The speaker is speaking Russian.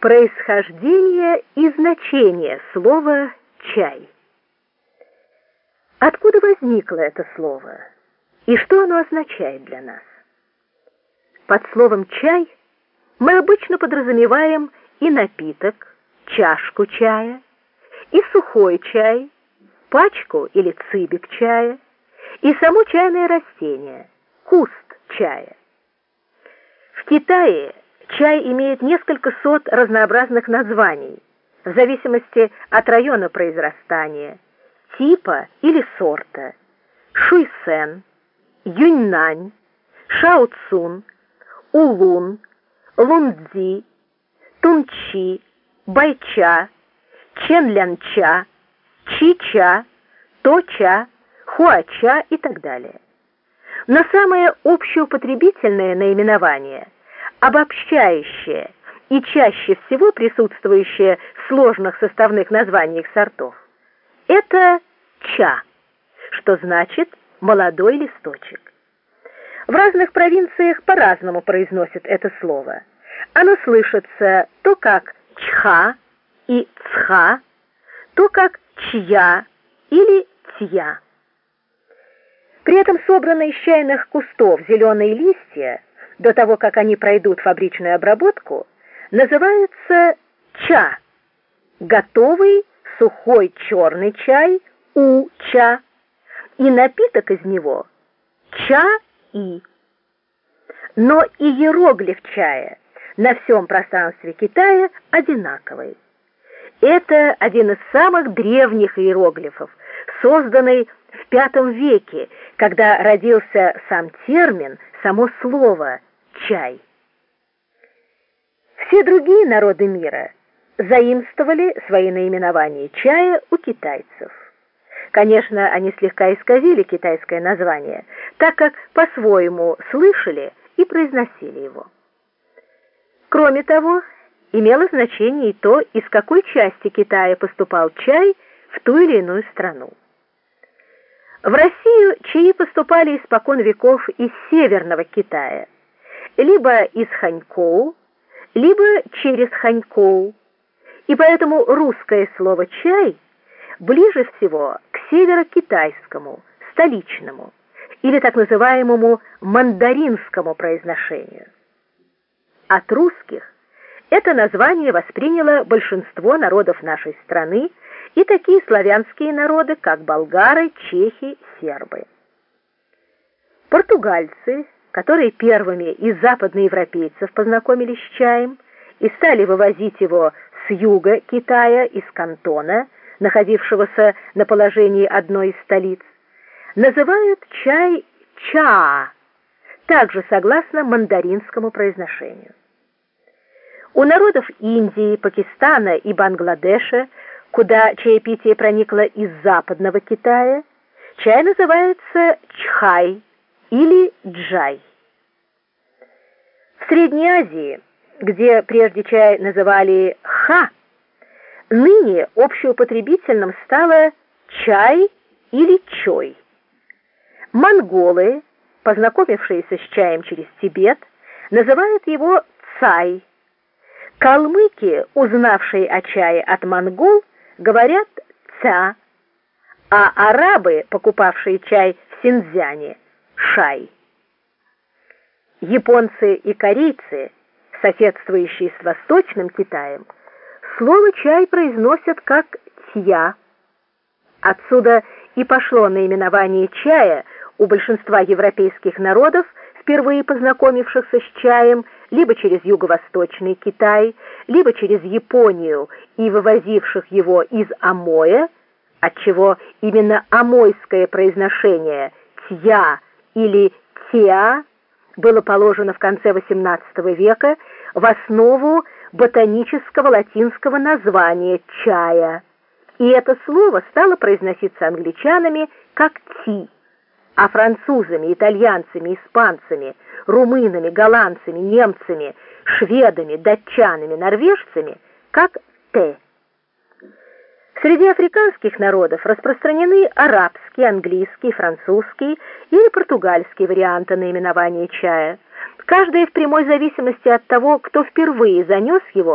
Происхождение и значение слова «чай». Откуда возникло это слово и что оно означает для нас? Под словом «чай» мы обычно подразумеваем и напиток, чашку чая, и сухой чай, пачку или цыбик чая, и само чайное растение, куст чая. В Китае чай имеет несколько сот разнообразных названий в зависимости от района произрастания, типа или сорта. Шуйсен, Юньнань, Шаоцун, Улун, Лунцзи, Тунчи, Байча, Ченлянча, Чича, Точа, Хуача и так далее. Но самое общеупотребительное наименование, обобщающее и чаще всего присутствующее в сложных составных названиях сортов, это ча, что значит молодой листочек. В разных провинциях по-разному произносят это слово. Оно слышится то как чха и цха, то как чья или тья. При этом собранные из чайных кустов зеленые листья, до того, как они пройдут фабричную обработку, называются ча, готовый сухой черный чай у-ча, и напиток из него ча-и. Но и иероглиф чая на всем пространстве Китая одинаковый. Это один из самых древних иероглифов, созданный в V веке, когда родился сам термин, само слово «чай». Все другие народы мира заимствовали свои наименования чая у китайцев. Конечно, они слегка исказили китайское название, так как по-своему слышали и произносили его. Кроме того, имело значение и то, из какой части Китая поступал чай в ту или иную страну. В Россию чаи поступали испокон веков из северного Китая, либо из Ханькоу, либо через Ханькоу, и поэтому русское слово «чай» ближе всего к северокитайскому, столичному, или так называемому мандаринскому произношению. От русских это название восприняло большинство народов нашей страны и такие славянские народы, как болгары, чехи, сербы. Португальцы, которые первыми из западноевропейцев познакомились с чаем и стали вывозить его с юга Китая, из Кантона, находившегося на положении одной из столиц, называют чай ча, также согласно мандаринскому произношению. У народов Индии, Пакистана и Бангладеша куда чаепитие проникло из западного Китая, чай называется чхай или джай. В Средней Азии, где прежде чай называли ха, ныне общеупотребительным стало чай или чой. Монголы, познакомившиеся с чаем через Тибет, называют его цай. Калмыки, узнавшие о чае от монгол, говорят «ца», а арабы, покупавшие чай в Синьцзяне, «шай». Японцы и корейцы, соседствующие с Восточным Китаем, слово «чай» произносят как «тья». Отсюда и пошло наименование чая у большинства европейских народов, впервые познакомившихся с чаем, либо через юго-восточный Китай, либо через Японию и вывозивших его из Амоя, отчего именно амойское произношение «тья» или «тиа» было положено в конце XVIII века в основу ботанического латинского названия чая, и это слово стало произноситься англичанами как «ти» а французами, итальянцами, испанцами, румынами, голландцами, немцами, шведами, датчанами, норвежцами как «те». Среди африканских народов распространены арабский, английский, французский или португальский варианты наименования чая, каждая в прямой зависимости от того, кто впервые занес его